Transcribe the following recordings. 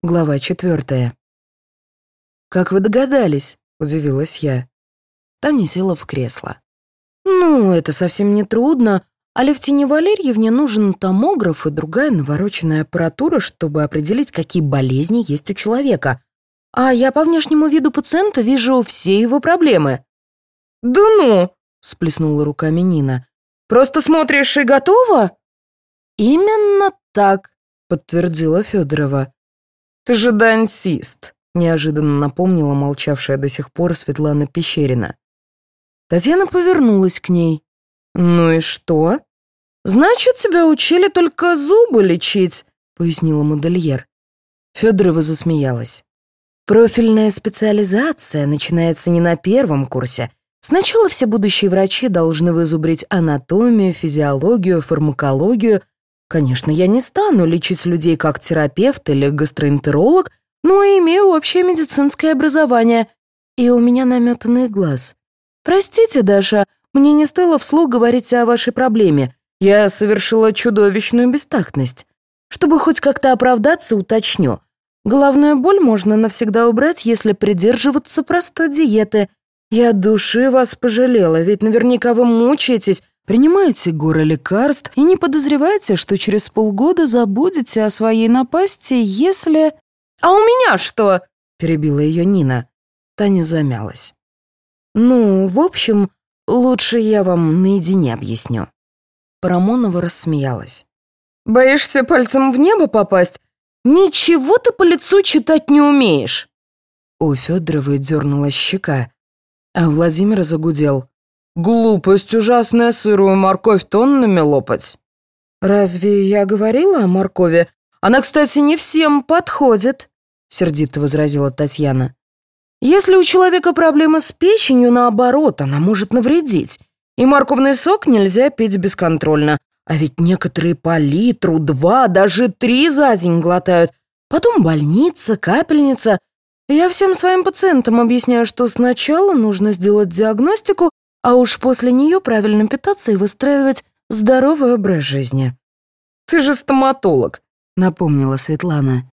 Глава четвертая. «Как вы догадались?» — удивилась я. Таня села в кресло. «Ну, это совсем не трудно. Алевтине Валерьевне нужен томограф и другая навороченная аппаратура, чтобы определить, какие болезни есть у человека. А я по внешнему виду пациента вижу все его проблемы». «Да ну!» — сплеснула руками Нина. «Просто смотришь и готово?» «Именно так», — подтвердила Федорова. «Ты же дансист», — неожиданно напомнила молчавшая до сих пор Светлана Пещерина. Татьяна повернулась к ней. «Ну и что?» «Значит, тебя учили только зубы лечить», — пояснила модельер. Федорова засмеялась. «Профильная специализация начинается не на первом курсе. Сначала все будущие врачи должны вызубрить анатомию, физиологию, фармакологию, Конечно, я не стану лечить людей как терапевт или гастроэнтеролог, но имею общее медицинское образование, и у меня наметанный глаз. Простите, Даша, мне не стоило вслух говорить о вашей проблеме. Я совершила чудовищную бестактность. Чтобы хоть как-то оправдаться, уточню. Головную боль можно навсегда убрать, если придерживаться простой диеты. Я души вас пожалела, ведь наверняка вы мучаетесь, Принимаете горы лекарств и не подозреваете, что через полгода забудете о своей напасти, если... «А у меня что?» — перебила ее Нина. Таня замялась. «Ну, в общем, лучше я вам наедине объясню». Парамонова рассмеялась. «Боишься пальцем в небо попасть? Ничего ты по лицу читать не умеешь!» У Федоровой дернулась щека, а Владимир загудел. Глупость ужасная сырую морковь тоннами лопать. Разве я говорила о моркови? Она, кстати, не всем подходит, сердито возразила Татьяна. Если у человека проблемы с печенью, наоборот, она может навредить. И морковный сок нельзя пить бесконтрольно. А ведь некоторые по литру, два, даже три за день глотают. Потом больница, капельница. Я всем своим пациентам объясняю, что сначала нужно сделать диагностику, а уж после нее правильно питаться и выстраивать здоровый образ жизни. «Ты же стоматолог», — напомнила Светлана.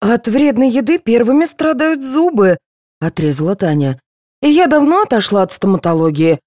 «От вредной еды первыми страдают зубы», — отрезала Таня. «И я давно отошла от стоматологии.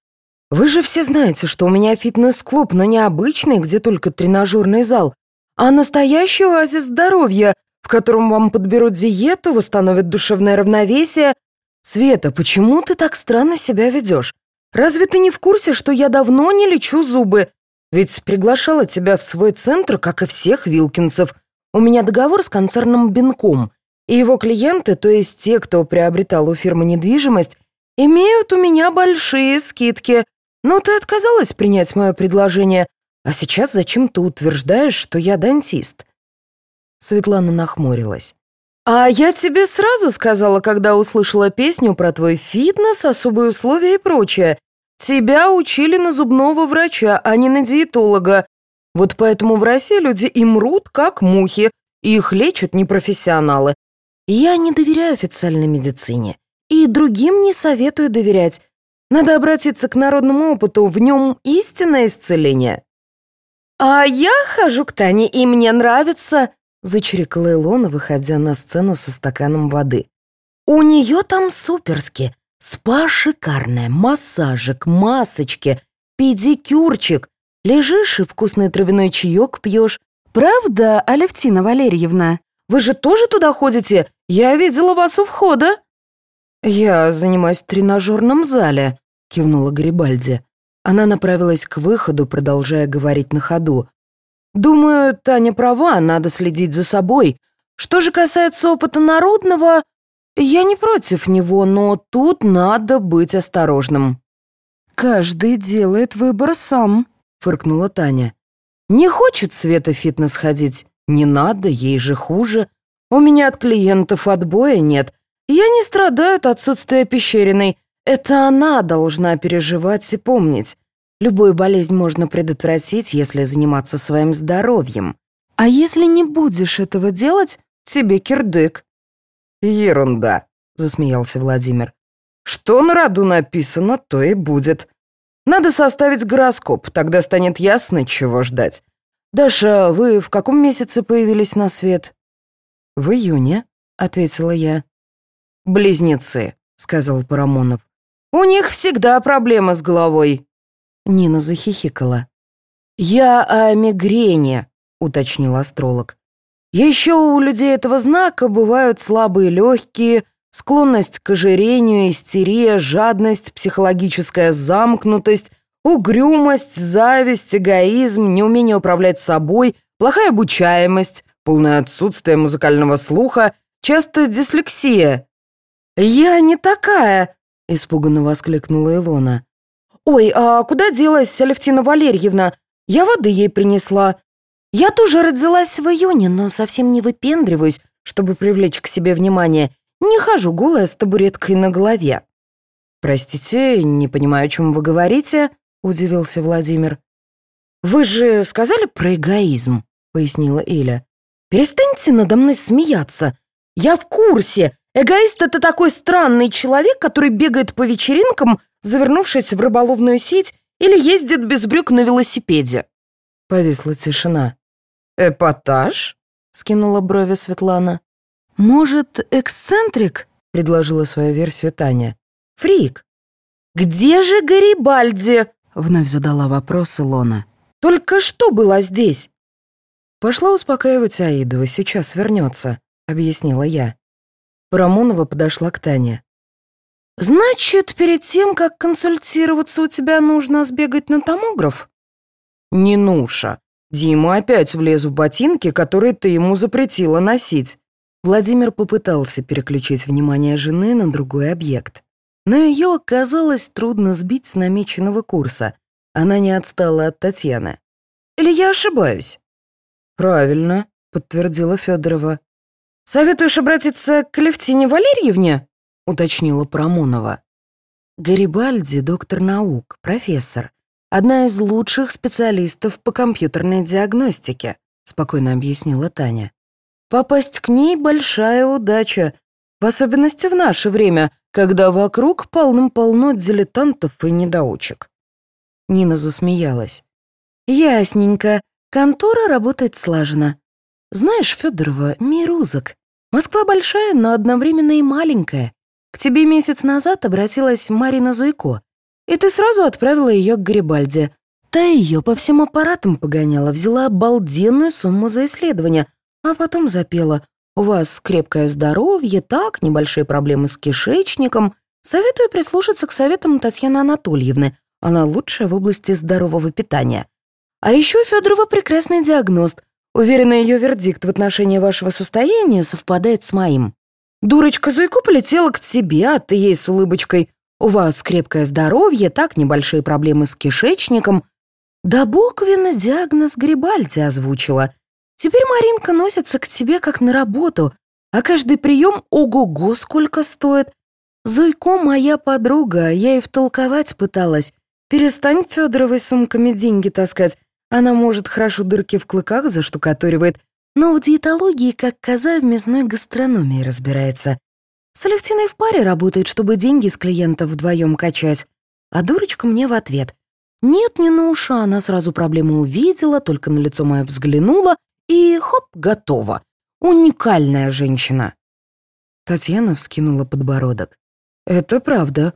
Вы же все знаете, что у меня фитнес-клуб, но не обычный, где только тренажерный зал, а настоящий оазис здоровья, в котором вам подберут диету, восстановят душевное равновесие. Света, почему ты так странно себя ведешь? Разве ты не в курсе, что я давно не лечу зубы? Ведь приглашала тебя в свой центр, как и всех Вилкинсов. У меня договор с концерном Бинком, и его клиенты, то есть те, кто приобретал у фирмы недвижимость, имеют у меня большие скидки. Но ты отказалась принять мое предложение, а сейчас зачем ты утверждаешь, что я дантист?» Светлана нахмурилась. «А я тебе сразу сказала, когда услышала песню про твой фитнес, особые условия и прочее. Тебя учили на зубного врача, а не на диетолога. Вот поэтому в России люди и мрут, как мухи, и их лечат непрофессионалы. Я не доверяю официальной медицине. И другим не советую доверять. Надо обратиться к народному опыту, в нем истинное исцеление». «А я хожу к Тане, и мне нравится», Зачирикала Илона, выходя на сцену со стаканом воды. «У нее там суперски. Спа шикарная, массажик, масочки, педикюрчик. Лежишь и вкусный травяной чаек пьешь. Правда, Алевтина Валерьевна? Вы же тоже туда ходите? Я видела вас у входа». «Я занимаюсь в тренажерном зале», — кивнула Гарибальди. Она направилась к выходу, продолжая говорить на ходу. Думаю, Таня права, надо следить за собой. Что же касается опыта народного, я не против него, но тут надо быть осторожным. Каждый делает выбор сам, фыркнула Таня. Не хочет Света фитнес ходить? Не надо, ей же хуже. У меня от клиентов отбоя нет. Я не страдаю от отсутствия пещериной. Это она должна переживать и помнить. Любую болезнь можно предотвратить, если заниматься своим здоровьем. А если не будешь этого делать, тебе кирдык». «Ерунда», — засмеялся Владимир. «Что на роду написано, то и будет. Надо составить гороскоп, тогда станет ясно, чего ждать. Даша, вы в каком месяце появились на свет?» «В июне», ответила я. «Близнецы», — сказал Парамонов. «У них всегда проблемы с головой». Нина захихикала. «Я о мигрени», — уточнил астролог. «Еще у людей этого знака бывают слабые легкие, склонность к ожирению, истерия, жадность, психологическая замкнутость, угрюмость, зависть, эгоизм, неумение управлять собой, плохая обучаемость, полное отсутствие музыкального слуха, часто дислексия». «Я не такая!» — испуганно воскликнула Илона. «Ой, а куда делась Алевтина Валерьевна? Я воды ей принесла. Я тоже родилась в июне, но совсем не выпендриваюсь, чтобы привлечь к себе внимание. Не хожу голая с табуреткой на голове». «Простите, не понимаю, о чем вы говорите», — удивился Владимир. «Вы же сказали про эгоизм», — пояснила Эля. «Перестаньте надо мной смеяться. Я в курсе. Эгоист — это такой странный человек, который бегает по вечеринкам, завернувшись в рыболовную сеть, или ездит без брюк на велосипеде». Повисла тишина. «Эпатаж?» — скинула брови Светлана. «Может, эксцентрик?» — предложила свою версию Таня. «Фрик». «Где же Гарибальди?» — вновь задала вопрос Илона. «Только что была здесь?» «Пошла успокаивать Аиду, сейчас вернется», — объяснила я. Парамонова подошла к Тане. «Значит, перед тем, как консультироваться, у тебя нужно сбегать на томограф?» «Не Нуша. Дима опять влез в ботинки, которые ты ему запретила носить». Владимир попытался переключить внимание жены на другой объект. Но ее оказалось трудно сбить с намеченного курса. Она не отстала от Татьяны. «Или я ошибаюсь?» «Правильно», — подтвердила Федорова. «Советуешь обратиться к Левтине Валерьевне?» — уточнила Промонова. Гарибальди — доктор наук, профессор. Одна из лучших специалистов по компьютерной диагностике, спокойно объяснила Таня. Попасть к ней — большая удача, в особенности в наше время, когда вокруг полным-полно дилетантов и недоучек. Нина засмеялась. «Ясненько. Контора работает слаженно. Знаешь, Федорова, мир узок. Москва большая, но одновременно и маленькая. К тебе месяц назад обратилась Марина Зуйко, и ты сразу отправила ее к Гарибальде. Та ее по всем аппаратам погоняла, взяла обалденную сумму за исследование, а потом запела. «У вас крепкое здоровье, так, небольшие проблемы с кишечником. Советую прислушаться к советам Татьяны Анатольевны. Она лучшая в области здорового питания. А еще Федорова прекрасный диагност. Уверена, ее вердикт в отношении вашего состояния совпадает с моим. Дурочка Зуйко полетела к тебе, а ты ей с улыбочкой. У вас крепкое здоровье, так, небольшие проблемы с кишечником. Да буквенно диагноз Грибальди озвучила. Теперь Маринка носится к тебе как на работу, а каждый прием ого-го сколько стоит. Зуйко моя подруга, я ей втолковать пыталась. Перестань Федоровой сумками деньги таскать. Она, может, хорошо дырки в клыках заштукатуривает, но в диетологии, как коза в мясной гастрономии разбирается. С Алевтиной в паре работает, чтобы деньги с клиентов вдвоем качать. А дурочка мне в ответ. Нет, не на уша, она сразу проблему увидела, только на лицо мое взглянула, и хоп, готово. Уникальная женщина. Татьяна вскинула подбородок. «Это правда.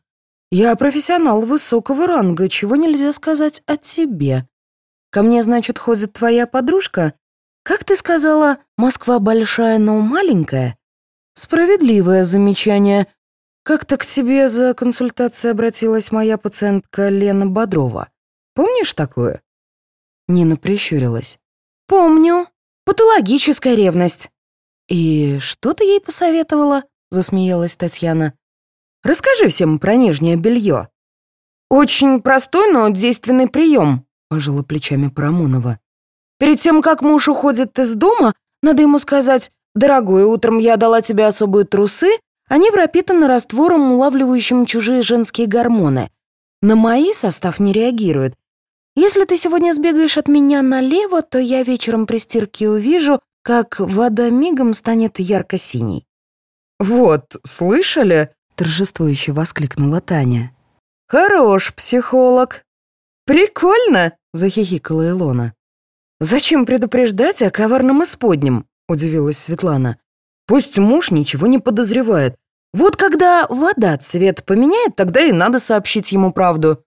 Я профессионал высокого ранга, чего нельзя сказать о тебе. Ко мне, значит, ходит твоя подружка? Как ты сказала, Москва большая, но маленькая? Справедливое замечание. Как-то к тебе за консультацией обратилась моя пациентка Лена Бодрова. Помнишь такое? Нина прищурилась. Помню. Патологическая ревность. И что ты ей посоветовала? Засмеялась Татьяна. Расскажи всем про нижнее белье. Очень простой, но действенный прием пожала плечами Парамонова. «Перед тем, как муж уходит из дома, надо ему сказать, «Дорогой, утром я дала тебе особые трусы, они пропитаны раствором, улавливающим чужие женские гормоны. На мои состав не реагирует. Если ты сегодня сбегаешь от меня налево, то я вечером при стирке увижу, как вода мигом станет ярко-синей». «Вот, слышали?» — торжествующе воскликнула Таня. «Хорош психолог». «Прикольно!» — захихикала Илона. «Зачем предупреждать о коварном исподнем?» — удивилась Светлана. Пусть муж ничего не подозревает. Вот когда вода цвет поменяет, тогда и надо сообщить ему правду».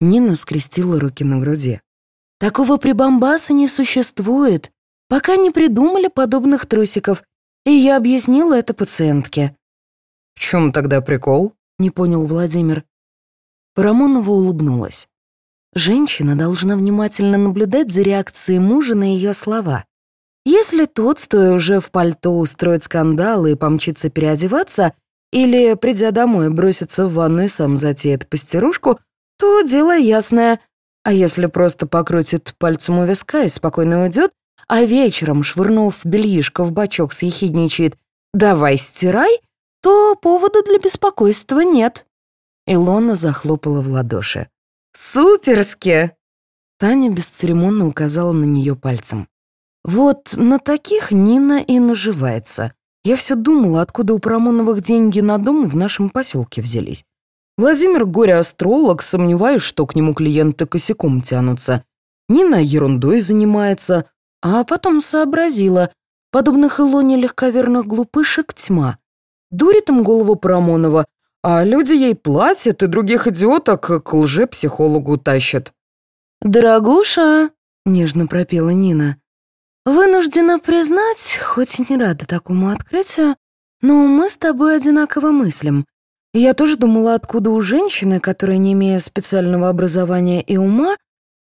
Нина скрестила руки на груди. «Такого прибамбаса не существует, пока не придумали подобных трусиков, и я объяснила это пациентке». «В чем тогда прикол?» — не понял Владимир. Парамонова улыбнулась. Женщина должна внимательно наблюдать за реакцией мужа на ее слова. Если тот, стоя уже в пальто, устроит скандал и помчится переодеваться, или, придя домой, бросится в ванну и сам затеет постирушку, то дело ясное. А если просто покрутит пальцем у виска и спокойно уйдет, а вечером, швырнув бельишко в бачок, съехидничает «давай стирай», то повода для беспокойства нет. Илона захлопала в ладоши. «Суперски!» Таня бесцеремонно указала на нее пальцем. «Вот на таких Нина и наживается. Я все думала, откуда у Парамоновых деньги на дом в нашем поселке взялись. Владимир горе-астролог, сомневаюсь, что к нему клиенты косяком тянутся. Нина ерундой занимается, а потом сообразила. Подобных Илоне легковерных глупышек тьма. Дурит им голову Парамонова, а люди ей платят и других идиоток к лже-психологу тащат. «Дорогуша», — нежно пропела Нина, Вынуждена признать, хоть и не рада такому открытию, но мы с тобой одинаково мыслим. Я тоже думала, откуда у женщины, которая, не имея специального образования и ума,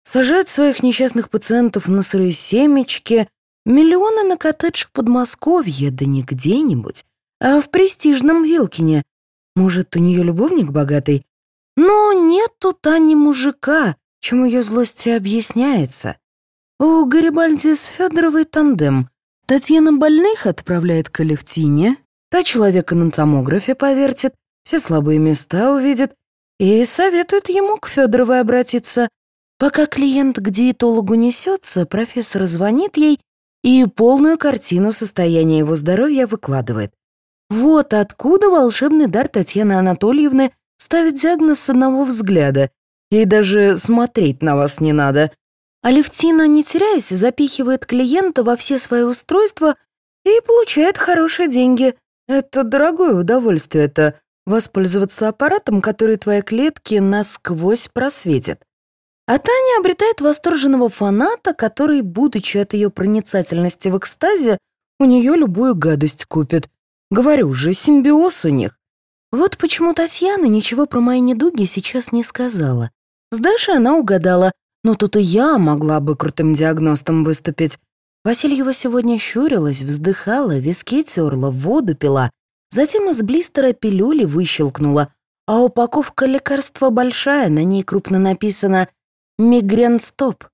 сажает своих несчастных пациентов на сырые семечки, миллионы на коттедж в Подмосковье, да не где-нибудь, а в престижном Вилкине. Может, у нее любовник богатый? Но нет тут Ани мужика, чем ее злость и объясняется. У Гарибальди с Федоровой тандем. Татьяна больных отправляет к Алевтине, та человека на томографе повертит, все слабые места увидит и советует ему к Федоровой обратиться. Пока клиент к диетологу несется, профессор звонит ей и полную картину состояния его здоровья выкладывает. Вот откуда волшебный дар Татьяны Анатольевны ставит диагноз с одного взгляда. Ей даже смотреть на вас не надо. Алевтина, не теряясь, запихивает клиента во все свои устройства и получает хорошие деньги. Это дорогое удовольствие это воспользоваться аппаратом, который твои клетки насквозь просветит. А Таня обретает восторженного фаната, который, будучи от ее проницательности в экстазе, у нее любую гадость купит. Говорю же, симбиоз у них. Вот почему Татьяна ничего про мои недуги сейчас не сказала. С Дашей она угадала, но тут и я могла бы крутым диагностом выступить. Васильева сегодня щурилась, вздыхала, виски терла, воду пила, затем из блистера пилюли выщелкнула, а упаковка лекарства большая, на ней крупно написано «Мигрен стоп».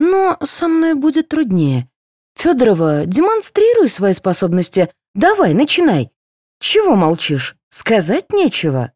Но со мной будет труднее. Федорова, демонстрируй свои способности. Давай, начинай. Чего молчишь? Сказать нечего.